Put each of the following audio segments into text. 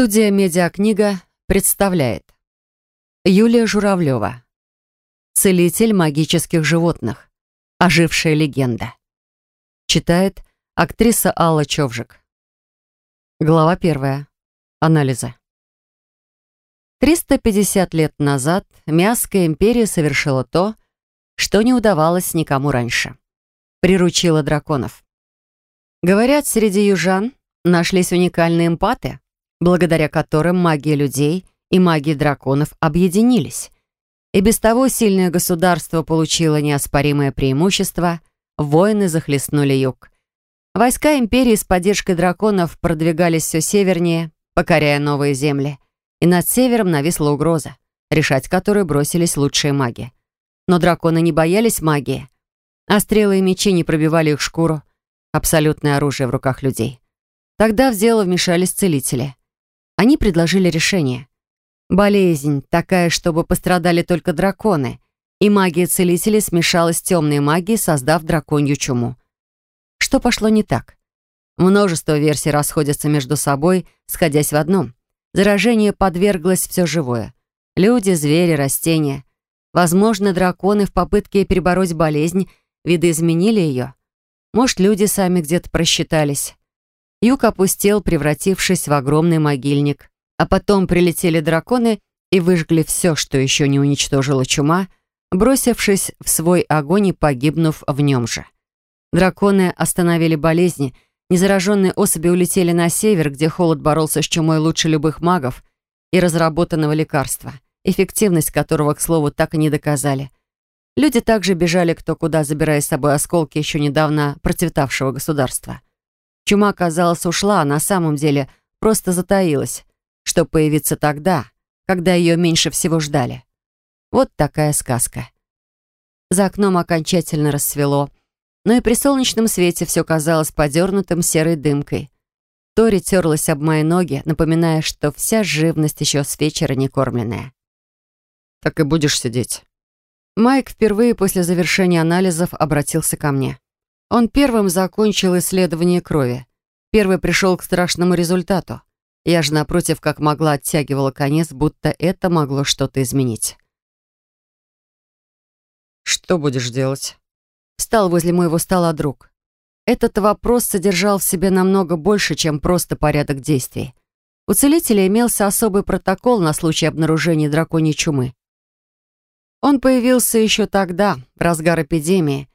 Студия «Медиакнига» представляет Юлия Журавлева Целитель магических животных Ожившая легенда Читает актриса Алла Човжик Глава первая. Анализы 350 лет назад Мясская империя совершила то, что не удавалось никому раньше. Приручила драконов. Говорят, среди южан нашлись уникальные эмпаты, благодаря которым магия людей и магия драконов объединились. И без того сильное государство получило неоспоримое преимущество, воины захлестнули юг. Войска империи с поддержкой драконов продвигались все севернее, покоряя новые земли. И над севером нависла угроза, решать которую бросились лучшие маги. Но драконы не боялись магии, а стрелы и мечи не пробивали их шкуру. Абсолютное оружие в руках людей. Тогда в дело вмешались целители. Они предложили решение. Болезнь, такая, чтобы пострадали только драконы, и магия целителей смешалась с темной магией, создав драконью чуму. Что пошло не так? Множество версий расходятся между собой, сходясь в одном. Заражение подверглось все живое. Люди, звери, растения. Возможно, драконы в попытке перебороть болезнь видоизменили ее. Может, люди сами где-то просчитались. Юг опустел, превратившись в огромный могильник. А потом прилетели драконы и выжгли все, что еще не уничтожила чума, бросившись в свой огонь и погибнув в нем же. Драконы остановили болезни, незараженные особи улетели на север, где холод боролся с чумой лучше любых магов и разработанного лекарства, эффективность которого, к слову, так и не доказали. Люди также бежали кто куда, забирая с собой осколки еще недавно процветавшего государства. Чума, казалось, ушла, а на самом деле просто затаилась, чтобы появиться тогда, когда ее меньше всего ждали. Вот такая сказка. За окном окончательно рассвело, но и при солнечном свете все казалось подернутым серой дымкой. Тори терлась об мои ноги, напоминая, что вся живность еще с вечера не кормленная. «Так и будешь сидеть». Майк впервые после завершения анализов обратился ко мне. Он первым закончил исследование крови. Первый пришел к страшному результату. Я же, напротив, как могла, оттягивала конец, будто это могло что-то изменить. «Что будешь делать?» Встал возле моего стола друг. Этот вопрос содержал в себе намного больше, чем просто порядок действий. У целителя имелся особый протокол на случай обнаружения драконьей чумы. Он появился еще тогда, в разгар эпидемии,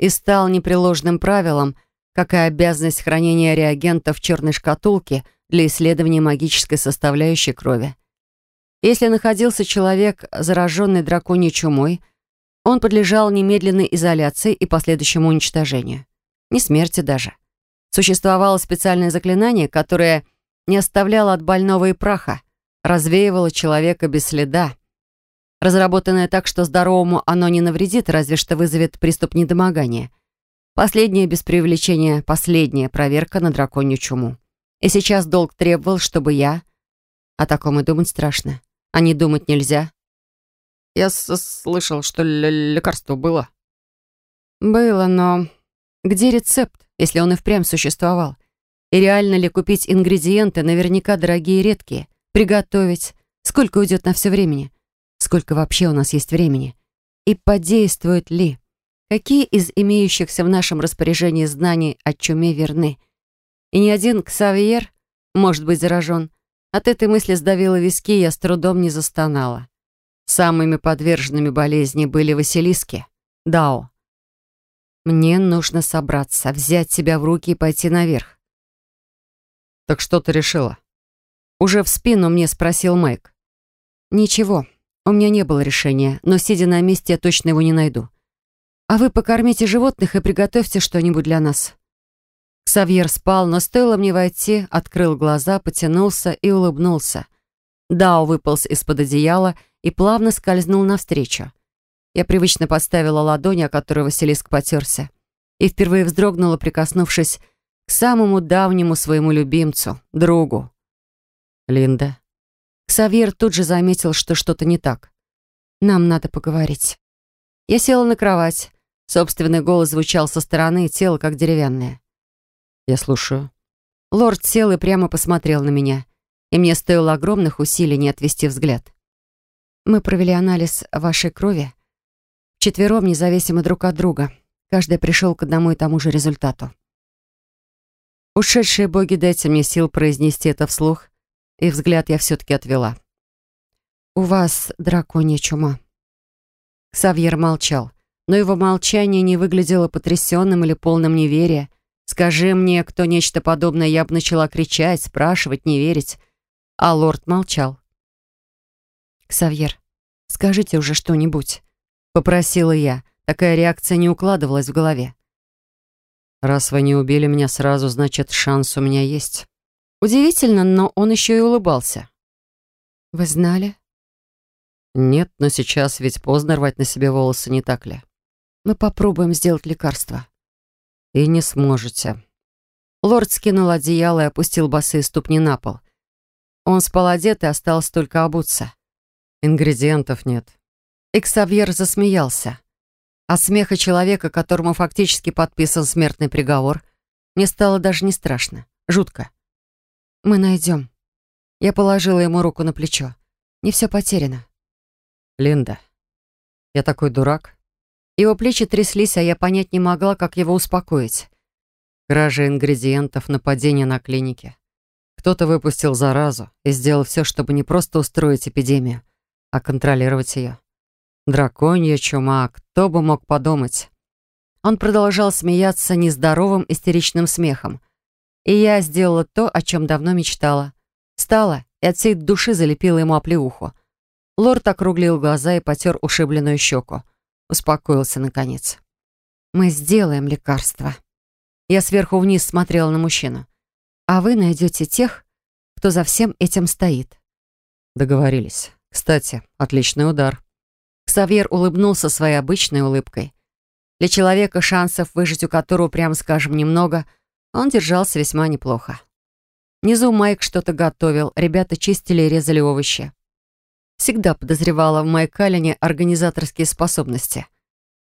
и стал непреложным правилом, как и обязанность хранения реагентов в черной шкатулке для исследования магической составляющей крови. Если находился человек, зараженный драконьей чумой, он подлежал немедленной изоляции и последующему уничтожению. Не смерти даже. Существовало специальное заклинание, которое не оставляло от больного и праха, развеивало человека без следа, разработанное так, что здоровому оно не навредит, разве что вызовет приступ недомогания. Последняя, без преувеличения, последняя проверка на драконью чуму. И сейчас долг требовал, чтобы я... О таком и думать страшно. А не думать нельзя. Я слышал, что лекарство было. Было, но... Где рецепт, если он и впрямь существовал? И реально ли купить ингредиенты, наверняка дорогие и редкие? Приготовить? Сколько уйдет на все времени? Сколько вообще у нас есть времени? И подействует ли? Какие из имеющихся в нашем распоряжении знаний о чуме верны? И ни один Ксавьер может быть заражен. От этой мысли сдавило виски, я с трудом не застонала. Самыми подверженными болезни были Василиски, Дао. Мне нужно собраться, взять себя в руки и пойти наверх. «Так что ты решила?» Уже в спину мне спросил Майк. «Ничего, у меня не было решения, но, сидя на месте, я точно его не найду. А вы покормите животных и приготовьте что-нибудь для нас». Савьер спал, но стоило мне войти, открыл глаза, потянулся и улыбнулся. Дао выполз из-под одеяла и плавно скользнул навстречу. Я привычно подставила ладонь, о которой Василиск потерся, и впервые вздрогнула, прикоснувшись к самому давнему своему любимцу, другу. «Линда», Ксавьер тут же заметил, что что-то не так. «Нам надо поговорить». Я села на кровать. Собственный голос звучал со стороны, тело как деревянное. «Я слушаю». Лорд сел и прямо посмотрел на меня. и мне стоило огромных усилий не отвести взгляд. Мы провели анализ вашей крови. Четвером, независимо друг от друга. Каждый пришел к одному и тому же результату. Ушедшие боги, дайте мне сил произнести это вслух, и взгляд я все-таки отвела. «У вас драконья чума». Савьер молчал, но его молчание не выглядело потрясенным или полным неверия. Скажи мне, кто нечто подобное, я бы начала кричать, спрашивать, не верить. А лорд молчал. «Ксавьер, скажите уже что-нибудь», — попросила я. Такая реакция не укладывалась в голове. «Раз вы не убили меня сразу, значит, шанс у меня есть». Удивительно, но он еще и улыбался. «Вы знали?» «Нет, но сейчас ведь поздно рвать на себе волосы, не так ли?» «Мы попробуем сделать лекарство». «И не сможете». Лорд скинул одеяло и опустил босые ступни на пол. Он спал одет и осталось только обуться. Ингредиентов нет. Эксавьер засмеялся. От смеха человека, которому фактически подписан смертный приговор, мне стало даже не страшно. Жутко. «Мы найдем». Я положила ему руку на плечо. «Не все потеряно». «Линда, я такой дурак». Его плечи тряслись, а я понять не могла, как его успокоить. Кража ингредиентов, нападение на клинике. Кто-то выпустил заразу и сделал все, чтобы не просто устроить эпидемию, а контролировать ее. Драконья чума, кто бы мог подумать. Он продолжал смеяться нездоровым истеричным смехом. И я сделала то, о чем давно мечтала. Встала и от всей души залепила ему оплеуху. Лорд округлил глаза и потер ушибленную щеку. Успокоился, наконец. «Мы сделаем лекарство». Я сверху вниз смотрела на мужчину. «А вы найдете тех, кто за всем этим стоит». Договорились. Кстати, отличный удар. Ксавьер улыбнулся своей обычной улыбкой. Для человека, шансов выжить у которого, прямо скажем, немного, он держался весьма неплохо. Внизу Майк что-то готовил, ребята чистили и резали овощи. Всегда подозревала в Майкалине организаторские способности.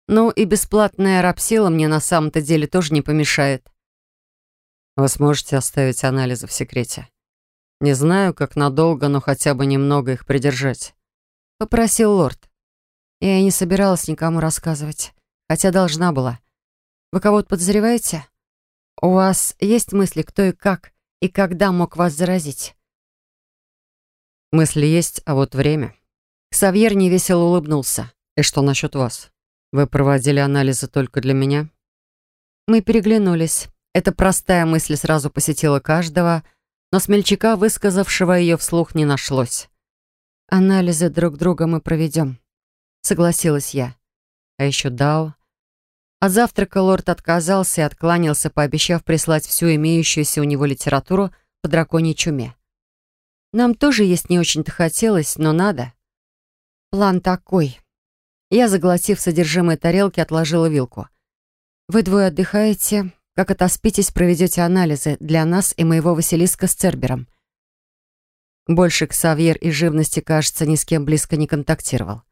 Ну и бесплатная рабсила мне на самом-то деле тоже не помешает. Вы сможете оставить анализы в секрете. Не знаю, как надолго, но хотя бы немного их придержать. Попросил лорд. Я и не собиралась никому рассказывать, хотя должна была. Вы кого-то подозреваете? У вас есть мысли, кто и как, и когда мог вас заразить? Мысли есть, а вот время. Ксавьер невесело улыбнулся. И что насчет вас? Вы проводили анализы только для меня? Мы переглянулись. Эта простая мысль сразу посетила каждого, но смельчака, высказавшего ее вслух, не нашлось. «Анализы друг друга мы проведем», — согласилась я. А еще Дао. От завтрака лорд отказался и откланялся, пообещав прислать всю имеющуюся у него литературу по драконьей чуме. Нам тоже есть не очень-то хотелось, но надо. План такой. Я, заглотив содержимое тарелки, отложила вилку. Вы двое отдыхаете, как отоспитесь, проведете анализы для нас и моего Василиска с Цербером. Больше Ксавьер и живности, кажется, ни с кем близко не контактировал.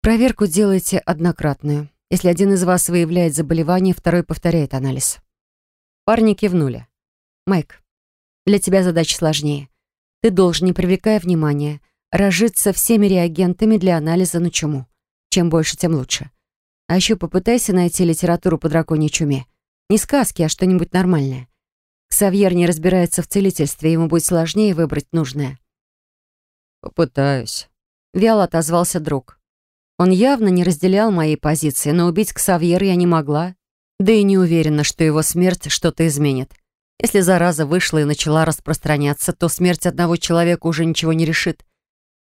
Проверку делайте однократную. Если один из вас выявляет заболевание, второй повторяет анализ. Парни кивнули. Майк, для тебя задача сложнее. Ты должен, не привлекая внимания, разжиться всеми реагентами для анализа на чуму. Чем больше, тем лучше. А еще попытайся найти литературу по драконьей чуме. Не сказки, а что-нибудь нормальное. Ксавьер не разбирается в целительстве, ему будет сложнее выбрать нужное. «Попытаюсь», — вяло отозвался друг. Он явно не разделял моей позиции, но убить Ксавьера я не могла. Да и не уверена, что его смерть что-то изменит. Если зараза вышла и начала распространяться, то смерть одного человека уже ничего не решит.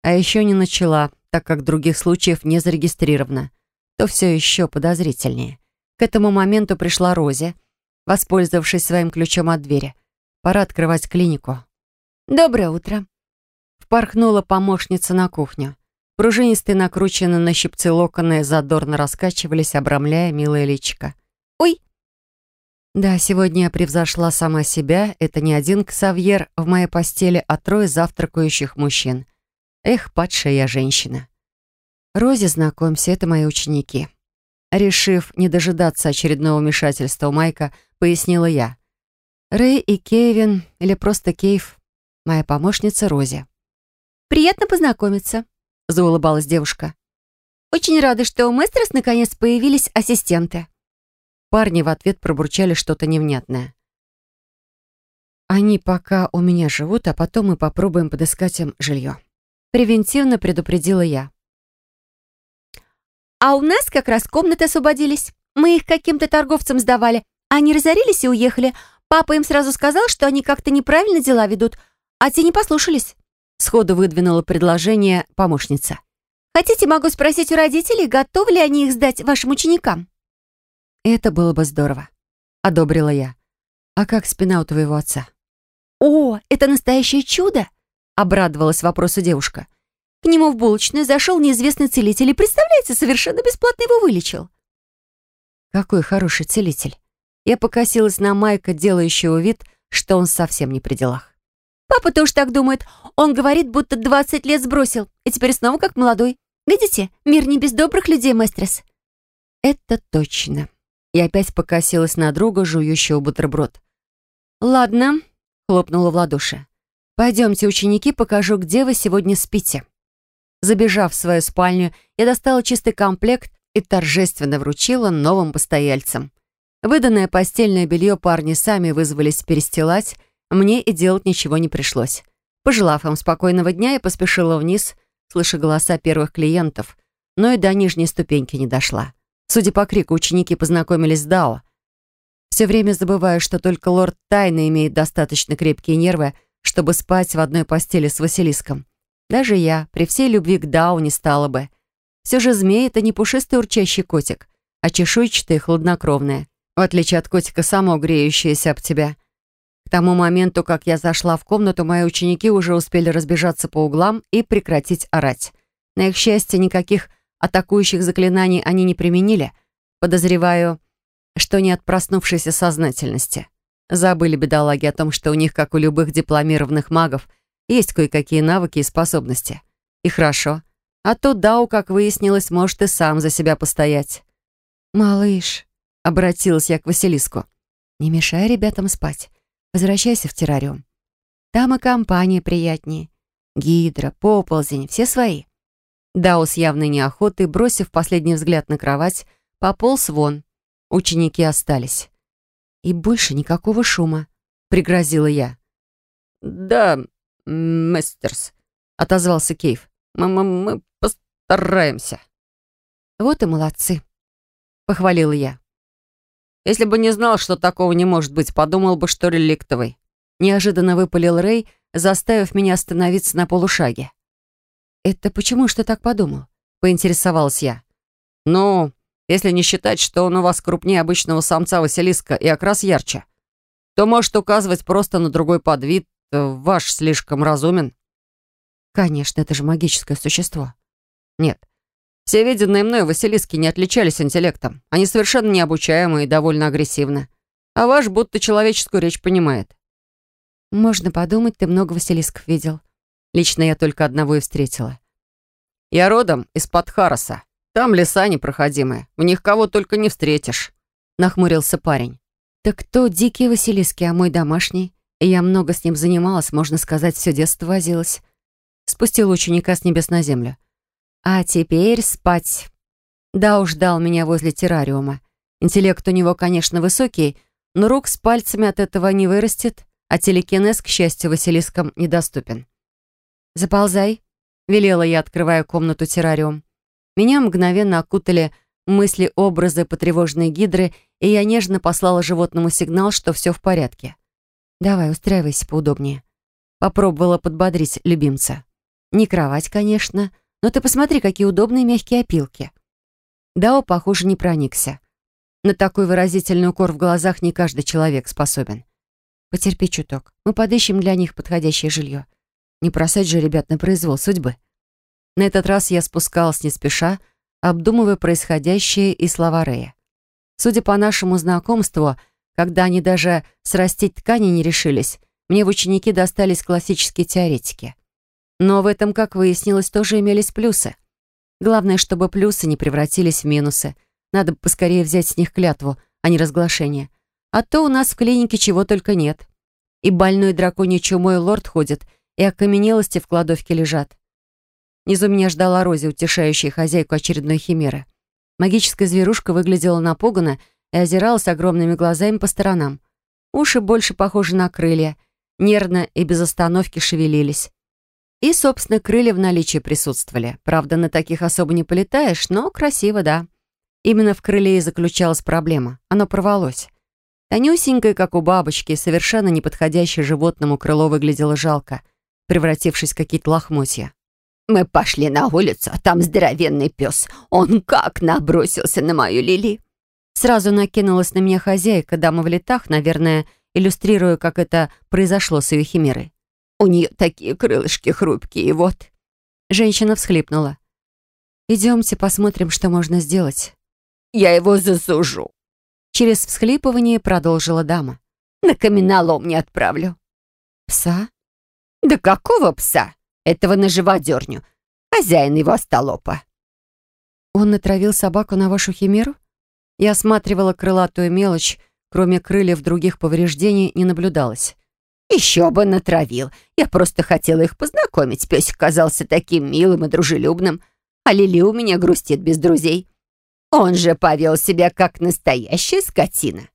А еще не начала, так как других случаев не зарегистрировано. То все еще подозрительнее. К этому моменту пришла Рози, воспользовавшись своим ключом от двери. Пора открывать клинику. «Доброе утро!» Впорхнула помощница на кухню. Пружинистые, накрученные на щипцы локоны, задорно раскачивались, обрамляя милое личико. «Ой!» Да, сегодня я превзошла сама себя. Это не один ксавьер в моей постели, а трое завтракающих мужчин. Эх, падшая я женщина. Рози, знакомься, это мои ученики. Решив не дожидаться очередного вмешательства у Майка, пояснила я. Рэй и Кевин, или просто Кейв, моя помощница Рози. «Приятно познакомиться», — заулыбалась девушка. «Очень рада, что у Местрос наконец появились ассистенты». Парни в ответ пробурчали что-то невнятное. «Они пока у меня живут, а потом мы попробуем подыскать им жилье». Превентивно предупредила я. «А у нас как раз комнаты освободились. Мы их каким-то торговцам сдавали. Они разорились и уехали. Папа им сразу сказал, что они как-то неправильно дела ведут, а те не послушались». Сходу выдвинула предложение помощница. «Хотите, могу спросить у родителей, готовы ли они их сдать вашим ученикам?» «Это было бы здорово», — одобрила я. «А как спина у твоего отца?» «О, это настоящее чудо!» — обрадовалась вопросу девушка. «К нему в булочную зашел неизвестный целитель и, представляете, совершенно бесплатно его вылечил». «Какой хороший целитель!» Я покосилась на Майка, делающего вид, что он совсем не при делах. «Папа тоже так думает. Он говорит, будто 20 лет сбросил, и теперь снова как молодой. Видите, мир не без добрых людей, мастерс». «Это точно». Я опять покосилась на друга, жующего бутерброд. «Ладно, хлопнула в ладоши. «Пойдемте, ученики, покажу, где вы сегодня спите». Забежав в свою спальню, я достала чистый комплект и торжественно вручила новым постояльцам. Выданное постельное белье парни сами вызвались перестилать, мне и делать ничего не пришлось. Пожелав им спокойного дня, я поспешила вниз, слыша голоса первых клиентов, но и до нижней ступеньки не дошла. Судя по крику, ученики познакомились с Дао, все время забываю, что только лорд Тайна имеет достаточно крепкие нервы, чтобы спать в одной постели с Василиском. Даже я, при всей любви к Дау, не стала бы. Все же змей — это не пушистый урчащий котик, а чешуйчатый и хладнокровный, в отличие от котика, само греющееся об тебя. К тому моменту, как я зашла в комнату, мои ученики уже успели разбежаться по углам и прекратить орать. На их счастье, никаких атакующих заклинаний они не применили. Подозреваю, что не от проснувшейся сознательности. Забыли бедолаги о том, что у них, как у любых дипломированных магов, есть кое-какие навыки и способности. И хорошо. А то Дау, как выяснилось, может и сам за себя постоять. «Малыш», — обратилась я к Василиску, — «не мешай ребятам спать. Возвращайся в террариум. Там и компания приятнее. Гидра, поползень, все свои». Дау с явной неохотой, бросив последний взгляд на кровать, пополз вон, Ученики остались. «И больше никакого шума», — пригрозила я. «Да, мастерс», — отозвался Кейв. «Мы, мы, мы постараемся». «Вот и молодцы», — похвалила я. «Если бы не знал, что такого не может быть, подумал бы, что реликтовый». Неожиданно выпалил Рэй, заставив меня остановиться на полушаге. «Это почему что так подумал?» — поинтересовалась я. «Ну, если не считать, что он у вас крупнее обычного самца Василиска и окрас ярче, то может указывать просто на другой подвид. Ваш слишком разумен. Конечно, это же магическое существо. Нет. Все виденные мной Василиски не отличались интеллектом. Они совершенно необучаемы и довольно агрессивны. А ваш будто человеческую речь понимает. Можно подумать, ты много Василисков видел. Лично я только одного и встретила. Я родом из-под Хараса. Там леса непроходимые, в них кого только не встретишь», — нахмурился парень. «Так кто дикий Василиски, а мой домашний? Я много с ним занималась, можно сказать, все детство возилась». Спустил ученика с небес на землю. «А теперь спать». Да уж дал меня возле террариума. Интеллект у него, конечно, высокий, но рук с пальцами от этого не вырастет, а телекинез, к счастью, Василискам недоступен. «Заползай», — велела я, открывая комнату террариум. Меня мгновенно окутали мысли-образы потревоженной гидры, и я нежно послала животному сигнал, что все в порядке. «Давай, устраивайся поудобнее». Попробовала подбодрить любимца. Не кровать, конечно, но ты посмотри, какие удобные мягкие опилки. Дао, похоже, не проникся. На такой выразительный укор в глазах не каждый человек способен. Потерпи чуток. Мы подыщем для них подходящее жилье. Не бросать же ребят на произвол судьбы. На этот раз я спускалась не спеша, обдумывая происходящее и слова Рея. Судя по нашему знакомству, когда они даже срастить ткани не решились, мне в ученики достались классические теоретики. Но в этом, как выяснилось, тоже имелись плюсы. Главное, чтобы плюсы не превратились в минусы. Надо бы поскорее взять с них клятву, а не разглашение. А то у нас в клинике чего только нет. И больной драконий чумой лорд ходит, и окаменелости в кладовке лежат. Внизу меня ждала Рози, утешающая хозяйку очередной химеры. Магическая зверушка выглядела напуганно и озиралась огромными глазами по сторонам. Уши больше похожи на крылья, нервно и без остановки шевелились. И, собственно, крылья в наличии присутствовали. Правда, на таких особо не полетаешь, но красиво, да. Именно в крыле и заключалась проблема. Оно порвалось. Тонюсенькое, как у бабочки, совершенно неподходящее животному крыло выглядело жалко, превратившись в какие-то лохмотья. «Мы пошли на улицу, а там здоровенный пес. Он как набросился на мою Лили!» Сразу накинулась на меня хозяйка, дама в летах, наверное, иллюстрируя, как это произошло с ее химерой. «У нее такие крылышки хрупкие, вот». Женщина всхлипнула. «Идемте посмотрим, что можно сделать». «Я его засужу». Через всхлипывание продолжила дама. «На каменолом не отправлю». «Пса?» «Да какого пса? Этого на живодерню. Хозяин его остолопа». «Он натравил собаку на вашу химеру?» Я осматривала крылатую мелочь, кроме крыльев других повреждений не наблюдалось. «Еще бы натравил. Я просто хотела их познакомить. Песик казался таким милым и дружелюбным. А Лили у меня грустит без друзей. Он же повел себя как настоящая скотина».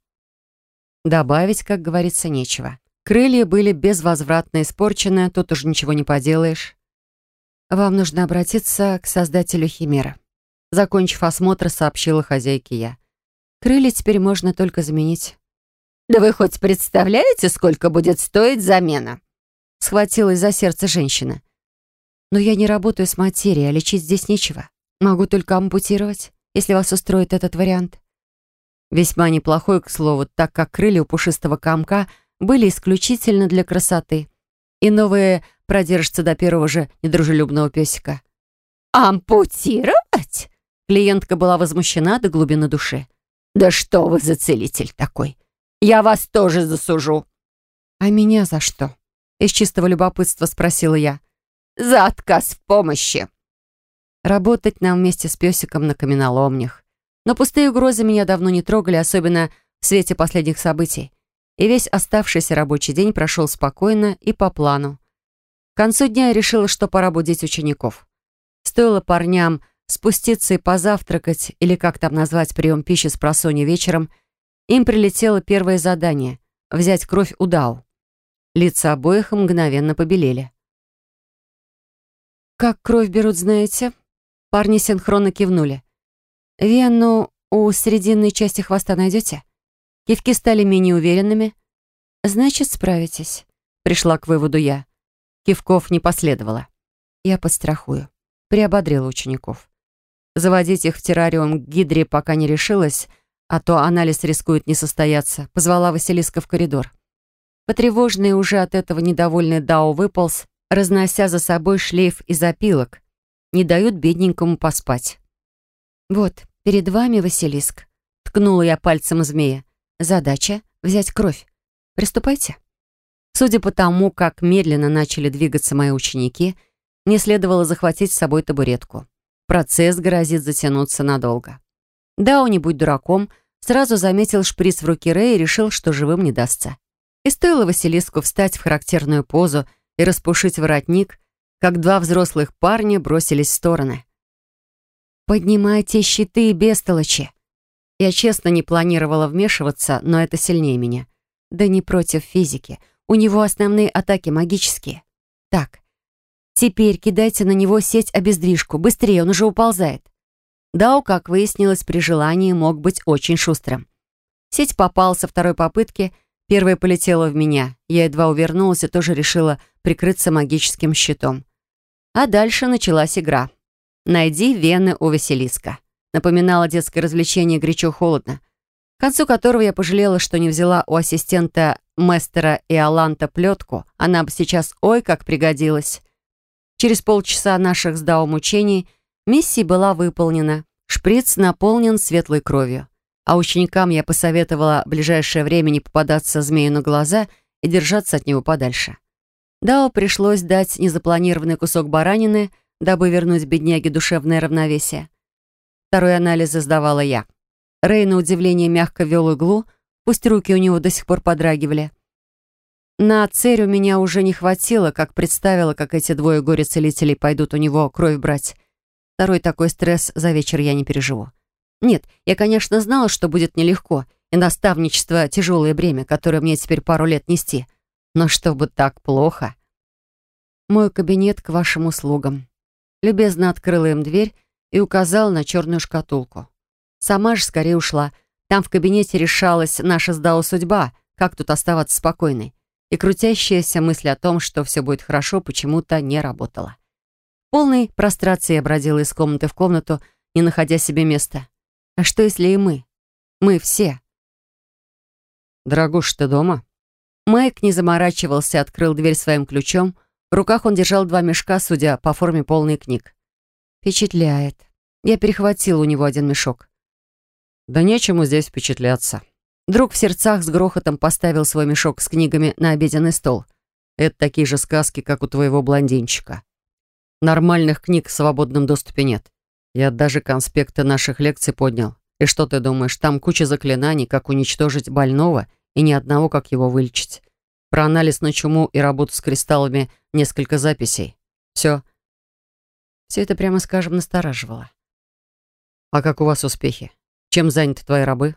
Добавить, как говорится, нечего. Крылья были безвозвратно испорчены, тут уж ничего не поделаешь. «Вам нужно обратиться к создателю Химера», закончив осмотр, сообщила хозяйке я. Крылья теперь можно только заменить. «Да вы хоть представляете, сколько будет стоить замена?» Схватилась за сердце женщина. «Но я не работаю с материей, а лечить здесь нечего. Могу только ампутировать, если вас устроит этот вариант». Весьма неплохой, к слову, так как крылья у пушистого комка были исключительно для красоты. И новые продержатся до первого же недружелюбного песика. «Ампутировать?» Клиентка была возмущена до глубины души. «Да что вы за целитель такой? Я вас тоже засужу». «А меня за что?» Из чистого любопытства спросила я. «За отказ в помощи». Работать нам вместе с песиком на каменоломнях. Но пустые угрозы меня давно не трогали, особенно в свете последних событий. И весь оставшийся рабочий день прошел спокойно и по плану. К концу дня я решила, что пора будить учеников. Стоило парням спуститься и позавтракать, или как там назвать прием пищи с просони вечером, им прилетело первое задание — взять кровь у Дау. Лица обоих мгновенно побелели. «Как кровь берут, знаете?» Парни синхронно кивнули. «Вену у срединной части хвоста найдете?» Кивки стали менее уверенными. «Значит, справитесь», — пришла к выводу я. Кивков не последовало. «Я подстрахую», — приободрила учеников. Заводить их в террариум к Гидре пока не решилась, а то анализ рискует не состояться, позвала Василиска в коридор. Потревоженный уже от этого недовольный Дао выполз, разнося за собой шлейф из опилок. Не дают бедненькому поспать. «Вот, перед вами Василиск», — ткнула я пальцем змея. «Задача — взять кровь. Приступайте». Судя по тому, как медленно начали двигаться мои ученики, мне следовало захватить с собой табуретку. Процесс грозит затянуться надолго. Дау, не будь дураком, сразу заметил шприц в руке Рэя и решил, что живым не дастся. И стоило Василиску встать в характерную позу и распушить воротник, как два взрослых парня бросились в стороны. «Поднимайте щиты, бестолочи!» Я честно не планировала вмешиваться, но это сильнее меня. Да не против физики. У него основные атаки магические. Так, Теперь кидайте на него сеть-обездвижку. Быстрее, он уже уползает. Дау, как выяснилось, при желании мог быть очень шустрым. Сеть попала со второй попытки, первая полетела в меня. Я едва увернулась и тоже решила прикрыться магическим щитом. А дальше началась игра. «Найди вены у Василиска». Напоминала детское развлечение «Горячо-холодно», к концу которого я пожалела, что не взяла у ассистента Мастера и Аланта плетку. Она бы сейчас ой как пригодилась. Через полчаса наших с Дао мучений миссия была выполнена. Шприц наполнен светлой кровью. А ученикам я посоветовала в ближайшее время не попадаться змею на глаза и держаться от него подальше. Дао пришлось дать незапланированный кусок баранины, дабы вернуть бедняге душевное равновесие. Второй анализ сдавала я. Рэй, на удивление, мягко вел иглу, пусть руки у него до сих пор подрагивали. На у меня уже не хватило, как представила, как эти двое горе-целителей пойдут у него кровь брать. Второй такой стресс за вечер я не переживу. Нет, я, конечно, знала, что будет нелегко, и наставничество — тяжелое бремя, которое мне теперь пару лет нести. Но чтобы так плохо... Мой кабинет к вашим услугам. Любезно открыла им дверь и указала на черную шкатулку. Сама же скорее ушла. Там в кабинете решалась наша сдала судьба, как тут оставаться спокойной. И крутящаяся мысль о том, что все будет хорошо, почему-то не работала. Полной прострации я бродила из комнаты в комнату, не находя себе места. А что, если и мы? Мы все. «Дорогуш, ты дома?» Майк не заморачивался, открыл дверь своим ключом. В руках он держал два мешка, судя по форме полный книг. Впечатляет. Я перехватила у него один мешок. «Да нечему здесь впечатляться». Друг в сердцах с грохотом поставил свой мешок с книгами на обеденный стол. «Это такие же сказки, как у твоего блондинчика. Нормальных книг в свободном доступе нет. Я даже конспекты наших лекций поднял. И что ты думаешь, там куча заклинаний, как уничтожить больного и ни одного, как его вылечить. Про анализ на чуму и работу с кристаллами несколько записей. Все. Все это, прямо скажем, настораживало. А как у вас успехи? Чем заняты твои рабы?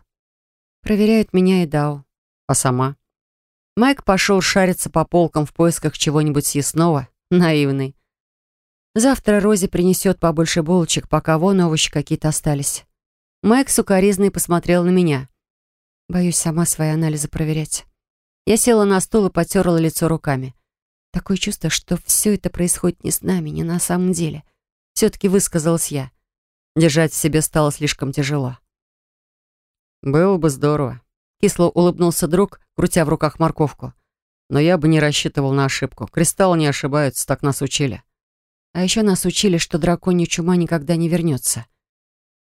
Проверяют меня и Дау. А сама? Майк пошел шариться по полкам в поисках чего-нибудь съестного. Наивный. Завтра Рози принесет побольше булочек, пока вон овощи какие-то остались. Майк сукоризный посмотрел на меня. Боюсь сама свои анализы проверять. Я села на стул и потерла лицо руками. Такое чувство, что все это происходит не с нами, не на самом деле. Все-таки высказалась я. Держать в себе стало слишком тяжело. «Было бы здорово», — кисло улыбнулся друг, крутя в руках морковку. «Но я бы не рассчитывал на ошибку. Кристаллы не ошибаются, так нас учили». А еще нас учили, что драконья чума никогда не вернется.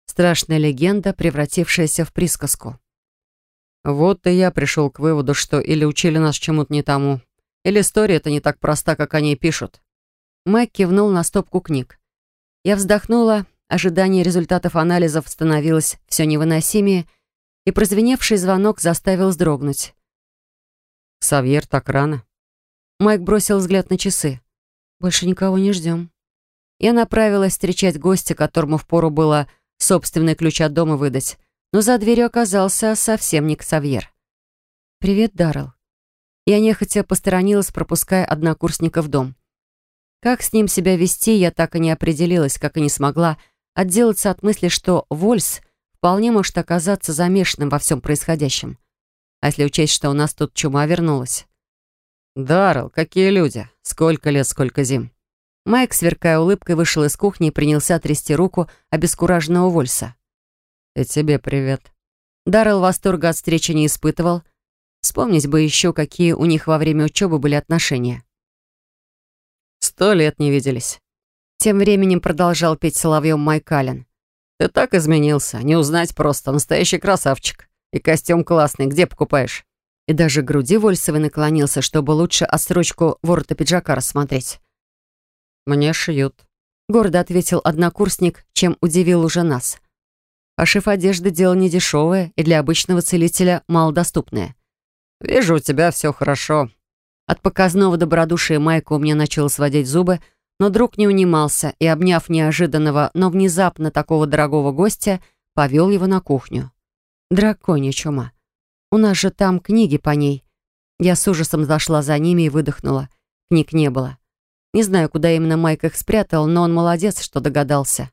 Страшная легенда, превратившаяся в присказку. Вот и я пришел к выводу, что или учили нас чему-то не тому, или история это не так проста, как они пишут. Мэг кивнул на стопку книг. Я вздохнула, ожидание результатов анализов становилось все невыносимее, и прозвеневший звонок заставил вздрогнуть. «Савьер, так рано?» Майк бросил взгляд на часы. «Больше никого не ждем». Я направилась встречать гостя, которому впору было собственный ключ от дома выдать, но за дверью оказался совсем не Ксавьер. «Привет, Даррелл». Я нехотя посторонилась, пропуская однокурсника в дом. Как с ним себя вести, я так и не определилась, как и не смогла отделаться от мысли, что Вольс вполне может оказаться замешанным во всем происходящем. А если учесть, что у нас тут чума вернулась? «Даррелл, какие люди! Сколько лет, сколько зим!» Майк, сверкая улыбкой, вышел из кухни и принялся трясти руку обескураженного Вольса. «И тебе привет». Даррелл восторга от встречи не испытывал. Вспомнить бы еще, какие у них во время учебы были отношения. «Сто лет не виделись». Тем временем продолжал петь соловьем Майк Аллен. «Ты так изменился, не узнать просто, настоящий красавчик. И костюм классный, где покупаешь?» И даже груди Вольсовой наклонился, чтобы лучше отсрочку ворота пиджака рассмотреть. «Мне шьют», — гордо ответил однокурсник, чем удивил уже нас. Пошив одежды — дело недешевое и для обычного целителя малодоступное. «Вижу, у тебя все хорошо». От показного добродушия Майка у меня начало сводить зубы, но друг не унимался и, обняв неожиданного, но внезапно такого дорогого гостя, повел его на кухню. Драконья чума. У нас же там книги по ней. Я с ужасом зашла за ними и выдохнула. Книг не было. Не знаю, куда именно Майк их спрятал, но он молодец, что догадался.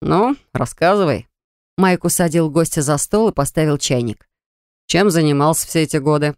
«Ну, рассказывай». Майк усадил гостя за стол и поставил чайник. «Чем занимался все эти годы?»